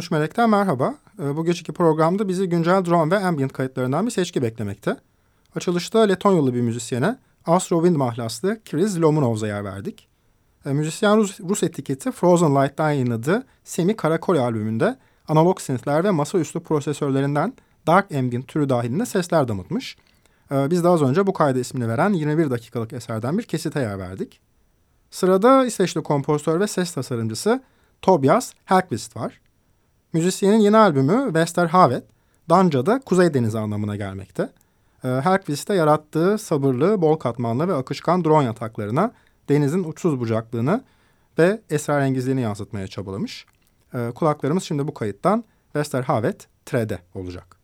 13 Melek'ten merhaba. Ee, bu geceki programda bizi güncel drone ve ambient kayıtlarından bir seçki beklemekte. Açılışta Letonyalı bir müzisyene Astro Wind mahlaslı Chris Lomunov'za yer verdik. Ee, müzisyen Rus, etiketi Frozen Light'tan yayınladığı Semi Karakol albümünde analog synthler ve masaüstü prosesörlerinden Dark Ambient türü dahilinde sesler damıtmış. Ee, biz de az önce bu kayda ismini veren 21 dakikalık eserden bir kesite yer verdik. Sırada İsveçli kompozitör ve ses tasarımcısı Tobias Helkvist var. Müzisyenin yeni albümü Westerhavet, Danca'da Kuzey Denizi anlamına gelmekte. Ee, Helkvist'te yarattığı sabırlı, bol katmanlı ve akışkan drone yataklarına denizin uçsuz bucaklığını ve esrarengizliğini yansıtmaya çabalamış. Ee, kulaklarımız şimdi bu kayıttan Westerhavet 3'de olacak.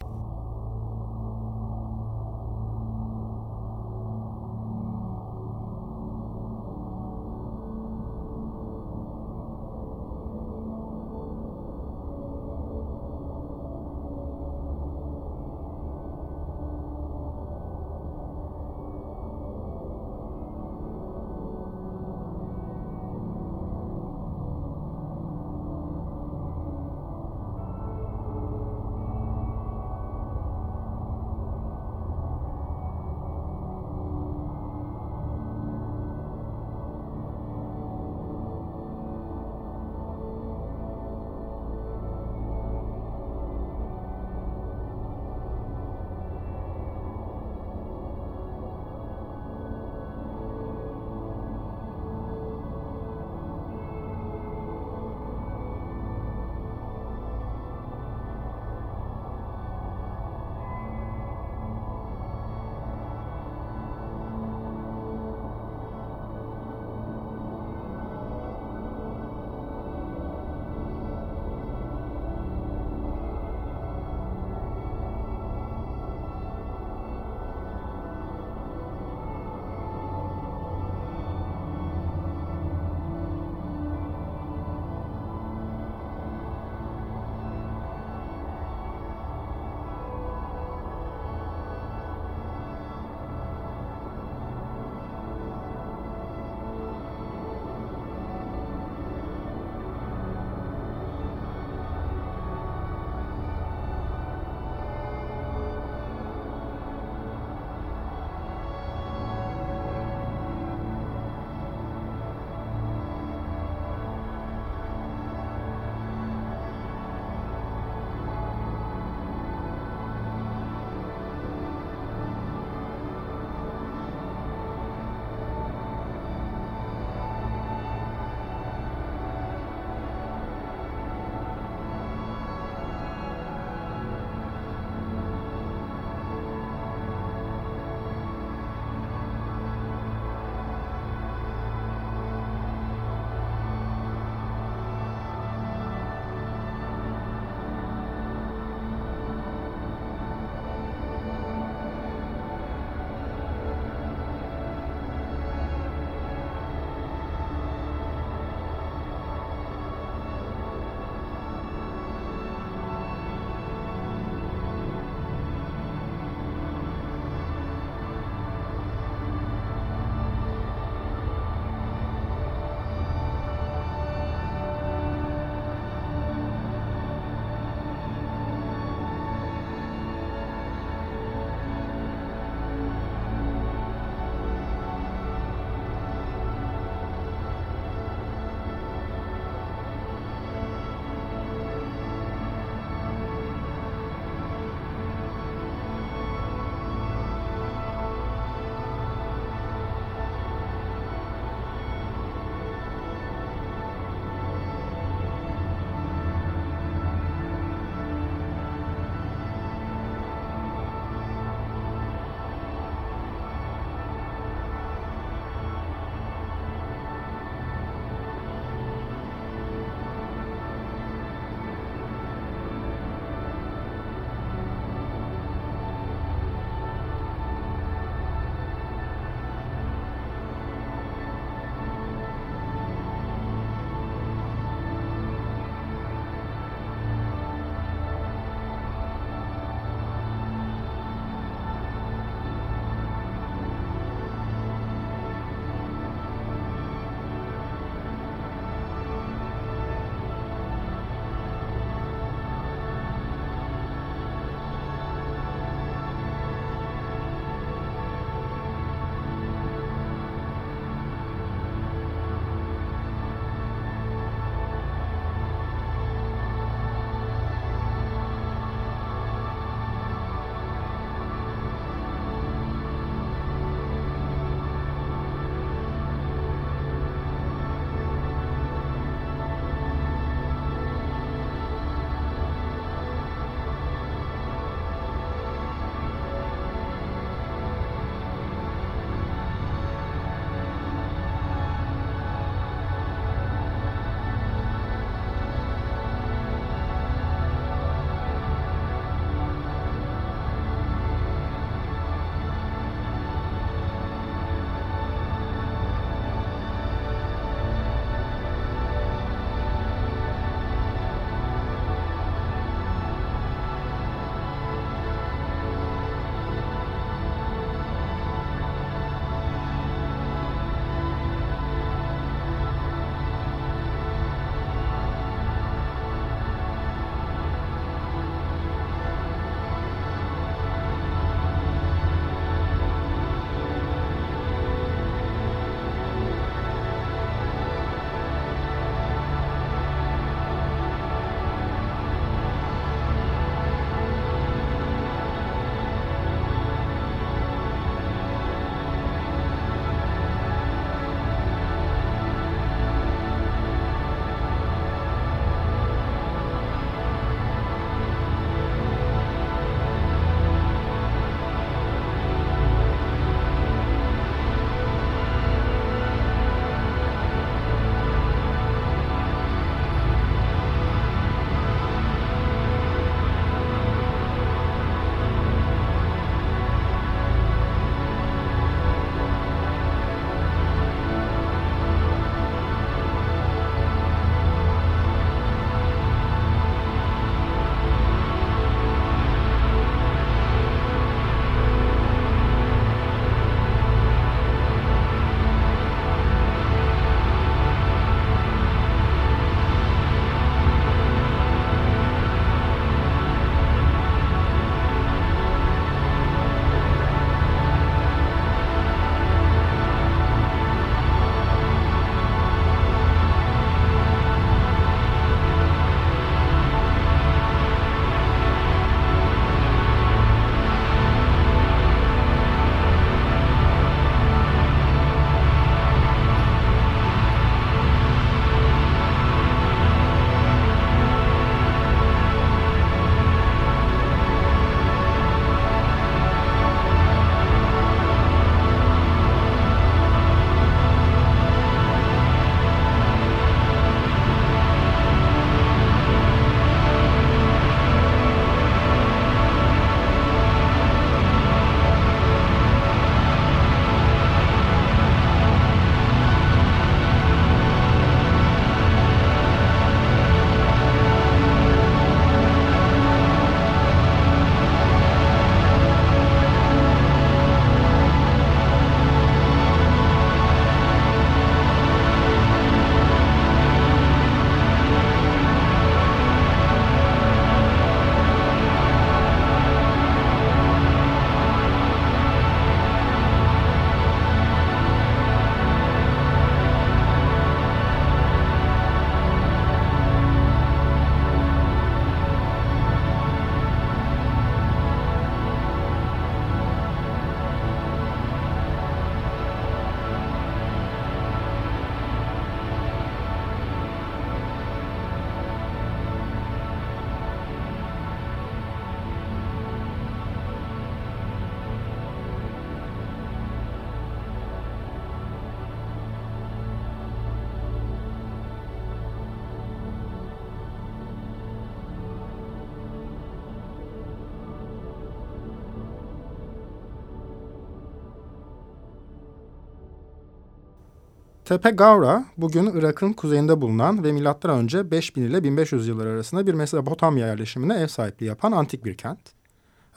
Tepe Gavra bugün Irak'ın kuzeyinde bulunan ve M.Ö. 5000 ile 1500 yılları arasında bir Mesopotamya yerleşimine ev sahipliği yapan antik bir kent.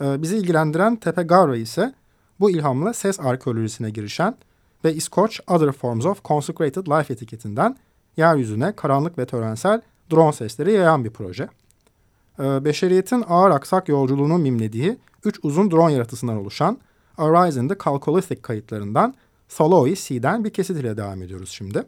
Ee, bizi ilgilendiren Tepe Gavra ise bu ilhamla ses arkeolojisine girişen ve İskoç Other Forms of Consecrated Life etiketinden yeryüzüne karanlık ve törensel drone sesleri yayan bir proje. Ee, beşeriyetin ağır aksak yolculuğunun mimlediği üç uzun drone yaratısından oluşan Arise in the Chalcolithic kayıtlarından Saloi C'den bir kesit ile devam ediyoruz şimdi.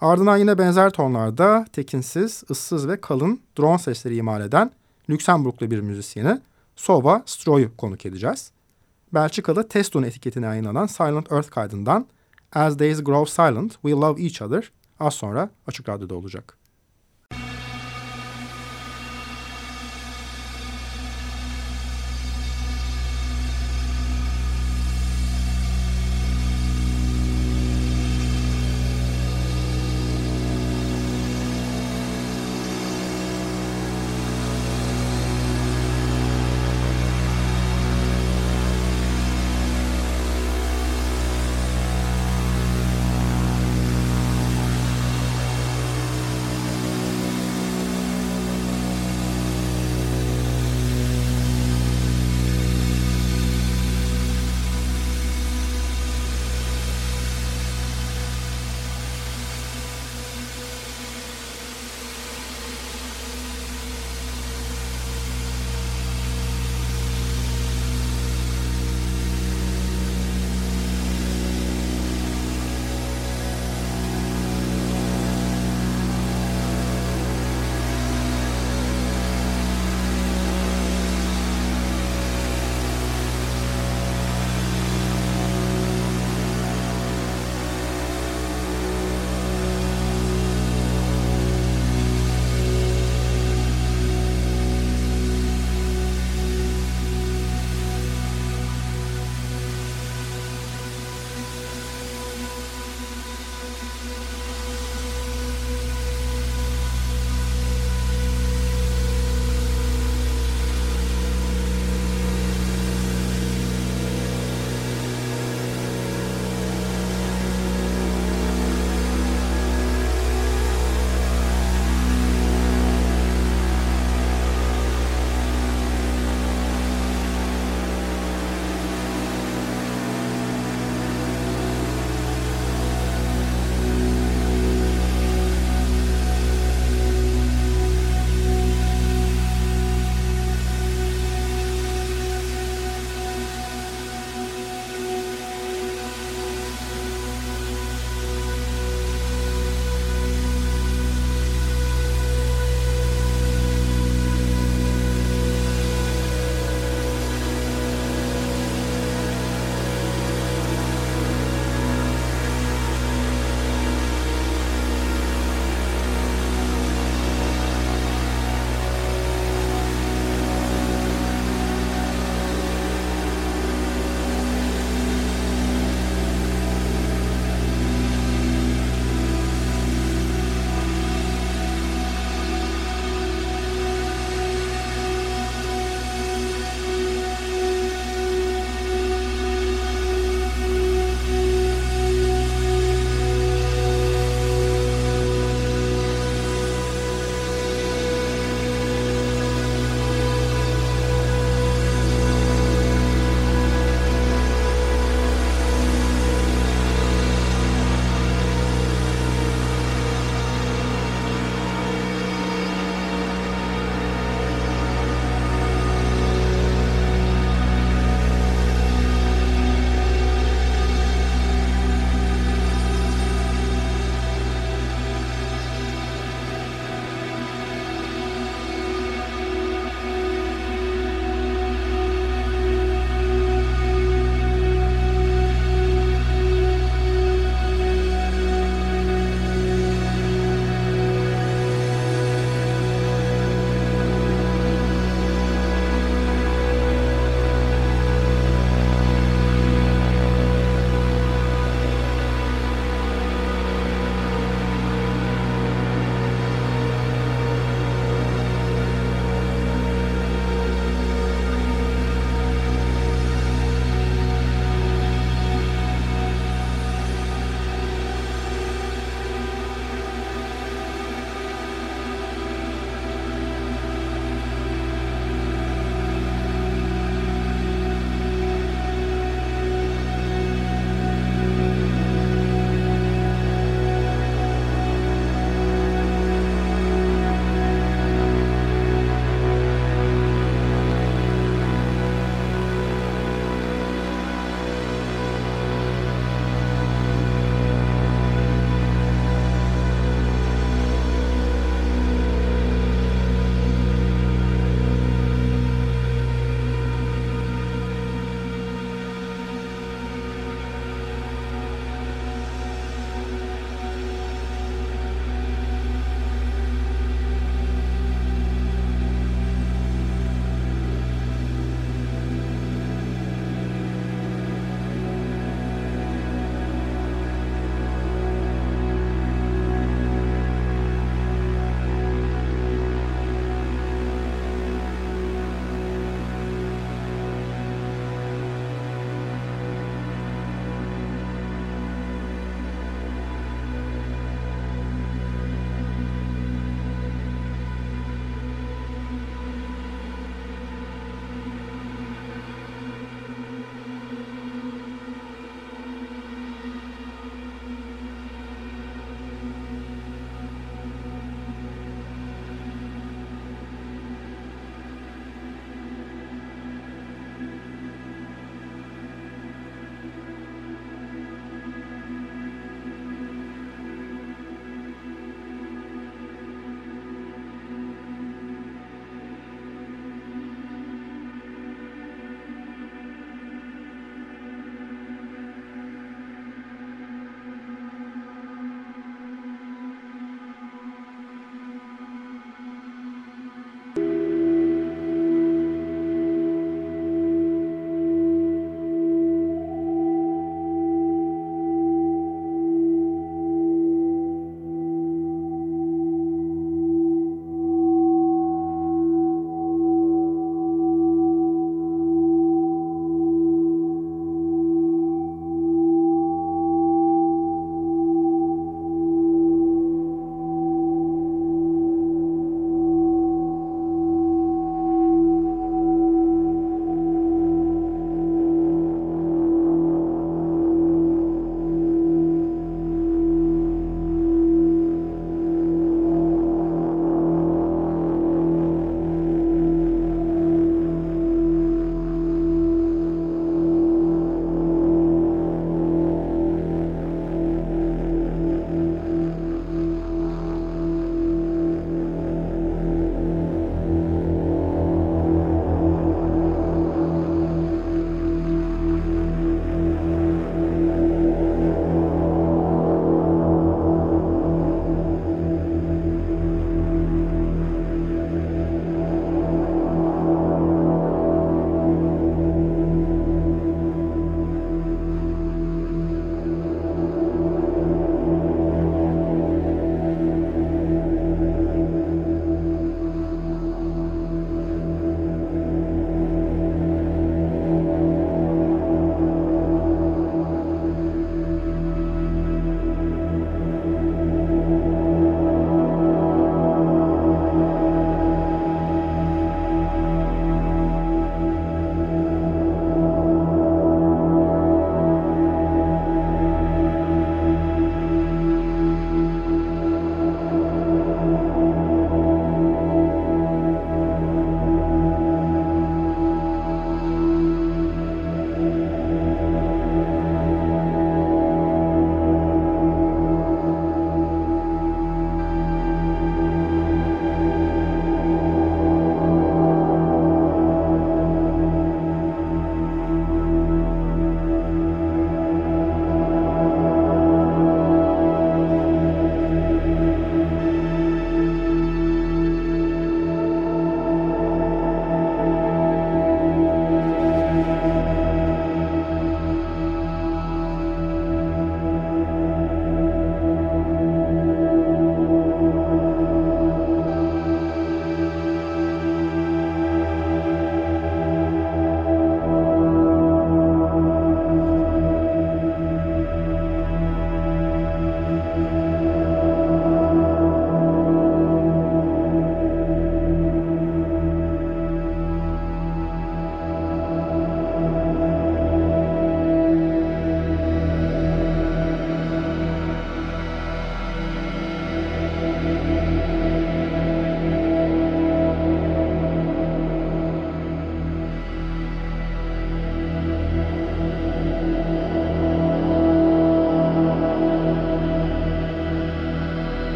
Ardından yine benzer tonlarda tekinsiz, ıssız ve kalın drone sesleri imal eden Lüksemburglu bir müzisyeni Sova Stroy'u konuk edeceğiz. Belçikalı Testun etiketine yayınlanan Silent Earth kaydından As Days Grow Silent, We Love Each Other az sonra Açık Radyo'da olacak.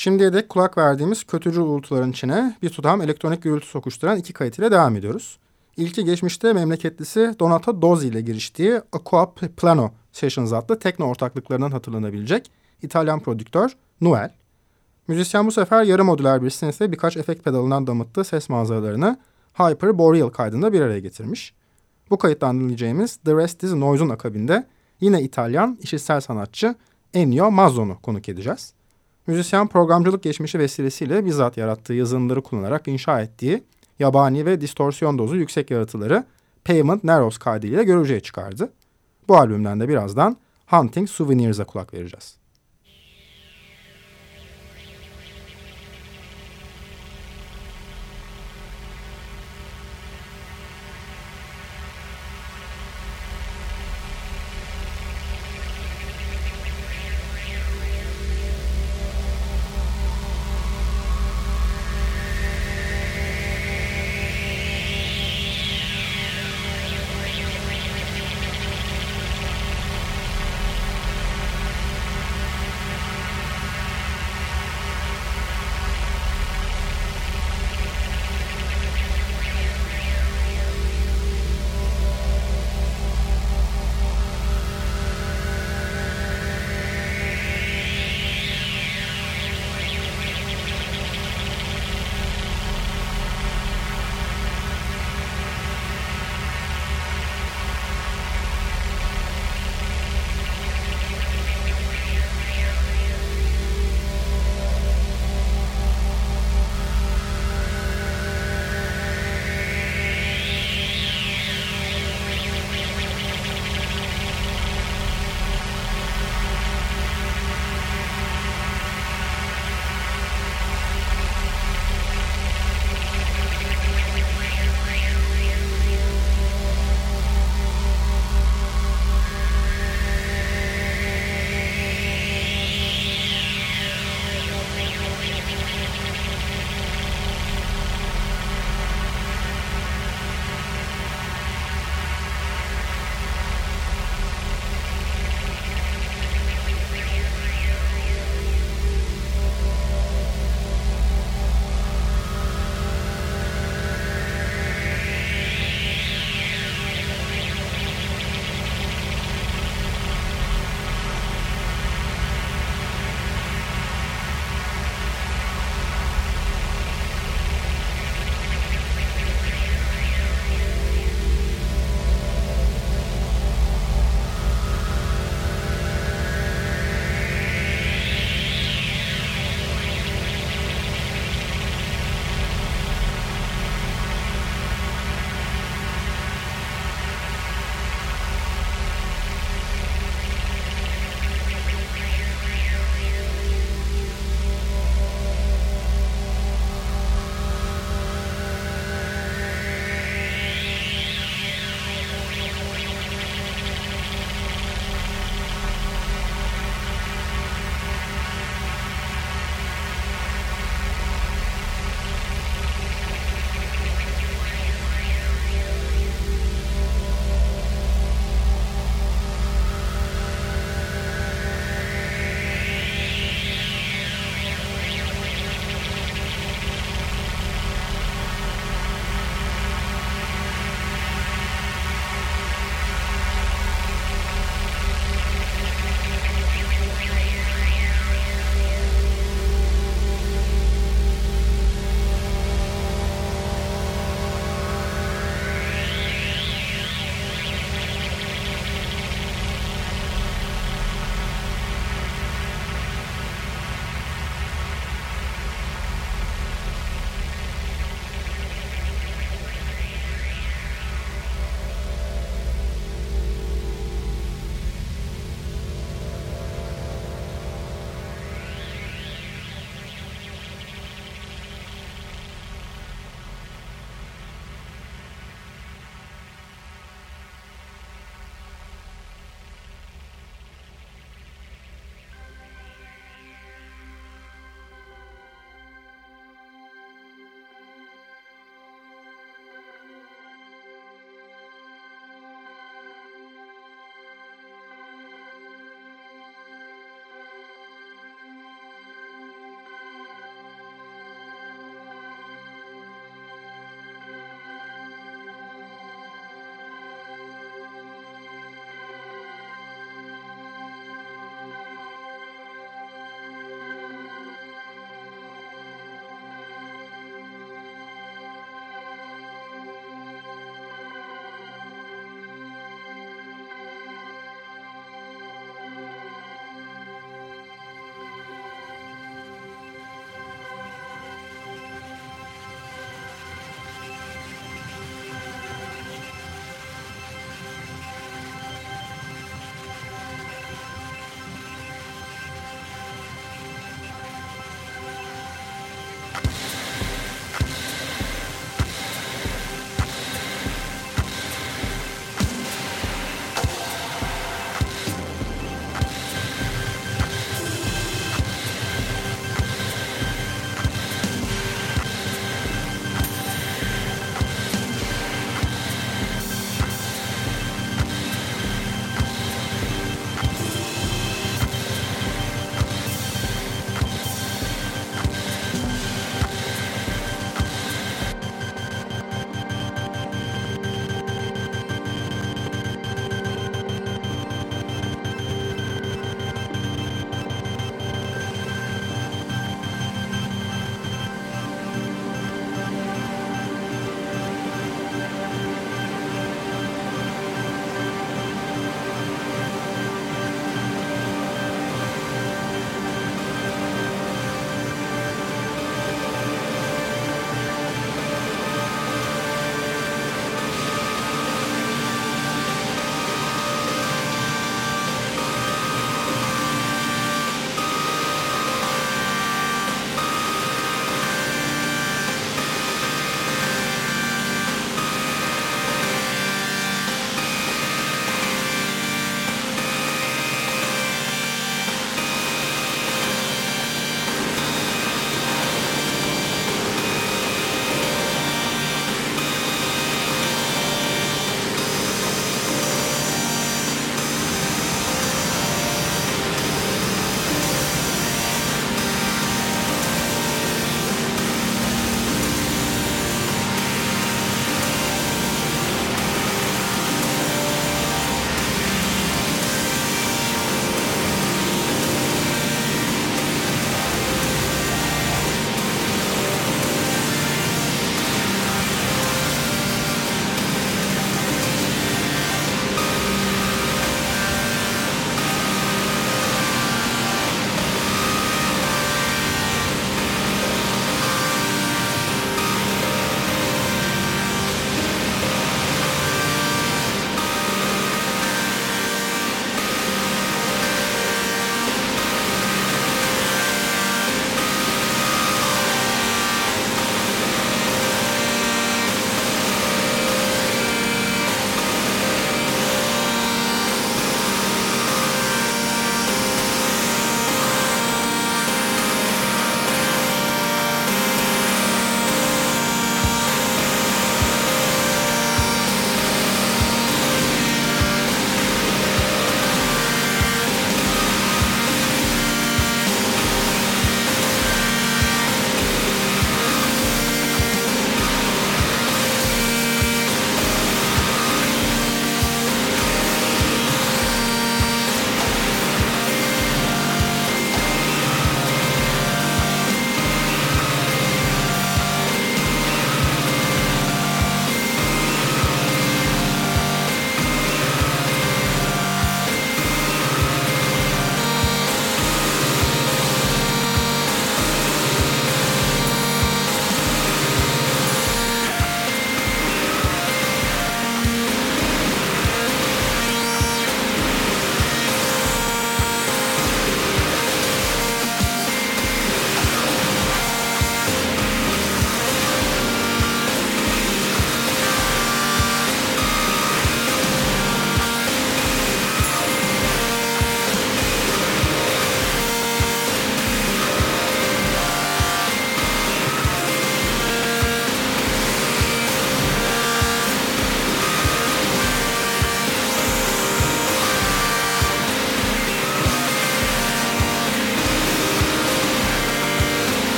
Şimdiye dek kulak verdiğimiz kötücül uğultuların içine bir tutam elektronik gürültü sokuşturan iki kayıt ile devam ediyoruz. İlki geçmişte memleketlisi Donato Dozzi ile giriştiği Aqua Plano Sessions adlı tekno ortaklıklarından hatırlanabilecek İtalyan prodüktör Noel. Müzisyen bu sefer yarı modüler bir ve birkaç efekt pedalından damıttığı ses manzaralarını Hyper Boreal kaydında bir araya getirmiş. Bu kayıttan dinleyeceğimiz The Rest is Noise'un akabinde yine İtalyan işitsel sanatçı Ennio Mazzon'u konuk edeceğiz. Müzisyen programcılık geçmişi vesilesiyle bizzat yarattığı yazılımları kullanarak inşa ettiği yabani ve distorsiyon dozu yüksek yaratıları Pavement Narrows kaydıyla görücüye çıkardı. Bu albümden de birazdan Hunting Souvenirs'a kulak vereceğiz.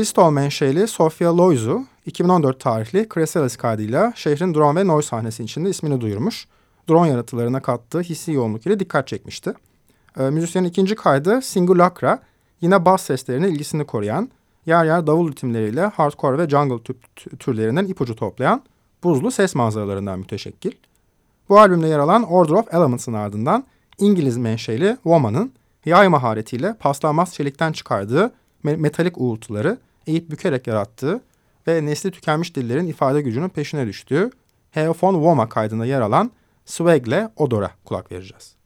Bristol menşeli Sofia Loizu 2014 tarihli Chrysalis kaydıyla şehrin drone ve noise sahnesi içinde ismini duyurmuş. Drone yaratılarına kattığı hissi yoğunluk ile dikkat çekmişti. E, müzisyenin ikinci kaydı Singulacra yine bas seslerine ilgisini koruyan, yer yer davul ritimleriyle hardcore ve jungle türlerinden ipucu toplayan buzlu ses manzaralarından müteşekkil. Bu albümde yer alan Order of Elements'ın ardından İngiliz menşeli Woman'ın yay maharetiyle paslanmaz çelikten çıkardığı metalik uğultuları eğip bükerek yarattığı ve nesli tükenmiş dillerin ifade gücünün peşine düştüğü Heofon Woma kaydında yer alan Swag'le Odor'a kulak vereceğiz.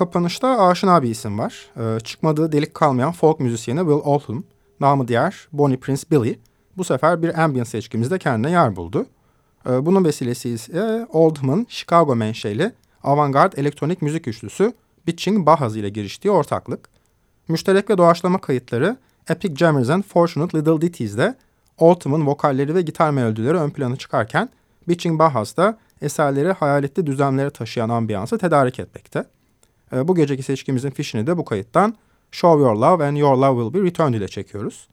Kapanışta aşina bir isim var. E, çıkmadığı delik kalmayan folk müzisyeni Will Oldham, namı diğer Bonnie Prince Billy, bu sefer bir ambient seçkimizde kendine yer buldu. E, bunun vesilesi ise Oldham'ın Chicago menşeli avantgard elektronik müzik üçlüsü Bitching Bahaz ile giriştiği ortaklık. Müşterek ve doğaçlama kayıtları Epic Jammers and Fortunate Little Ditties'de Oldham'ın vokalleri ve gitar melodileri ön plana çıkarken Bitching Bahaz da eserleri hayaletli düzlemlere taşıyan ambiyansı tedarik etmekte. E, bu geceki seçkimizin fişini de bu kayıttan Show Your Love and Your Love Will Be Returned ile çekiyoruz.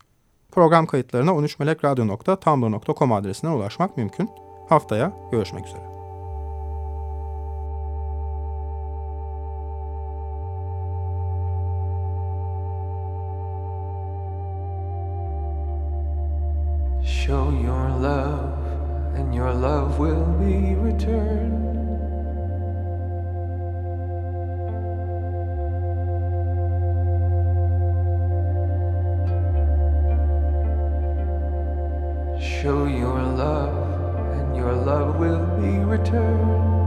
Program kayıtlarına 13melekradyo.tumblr.com adresinden ulaşmak mümkün. Haftaya görüşmek üzere. Show your love, and your love will be returned. Show your love, and your love will be returned.